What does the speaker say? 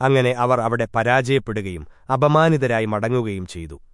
അങ്ങനെ അവർ അവിടെ പരാജയപ്പെടുകയും അപമാനിതരായി മടങ്ങുകയും ചെയ്തു.